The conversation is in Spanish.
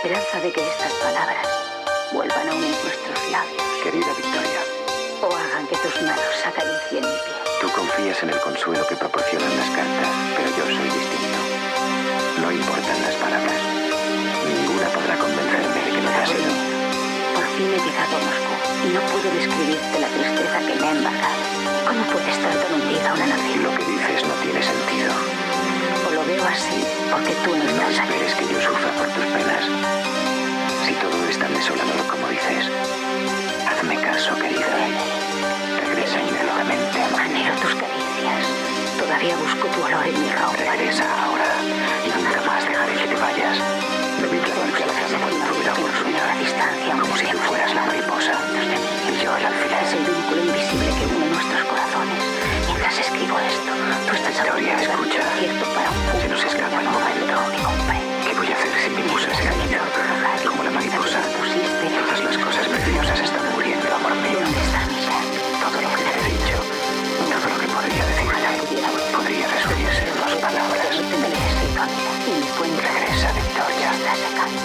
esperanza de que estas palabras vuelvan a unir nuestros labios Querida Victoria, o hagan que tus manos acaricien mi piel. tú confías en el consuelo que proporcionan las cartas, pero yo soy distinto. No importan las palabras. Ninguna podrá convencerme de que no te has ido. Por fin he llegado a Moscú y no puedo describirte la tristeza que me ha embargado. ¿Cómo puede estar tan hundida una nación? Lo que dices no tiene sentido veo así porque tú no estás No esperes que yo sufra por tus penas. Si todo es tan desolador como dices, hazme caso, querida. Regresa inmediatamente a Anhelo tus caricias. Todavía busco tu olor en mi ropa. Regresa ahora y nunca más dejaré que te vayas. Bebí la noche la cama con tu vida consumida. distancia, como si tú fueras la mariposa. Y yo, al alfiler, es el vínculo invisible que une nuestros corazones mientras escribo esto, tú estás Gloria, a escucha. Para un se nos escapa el momento. ¿Qué voy a hacer si mi musa se ha ido? Como la mariposa. Todas las cosas preciosas están muriendo, amor mío. Todo lo que te he dicho, todo lo que podría decirle, podría resumirse en dos palabras. Regresa, Victoria.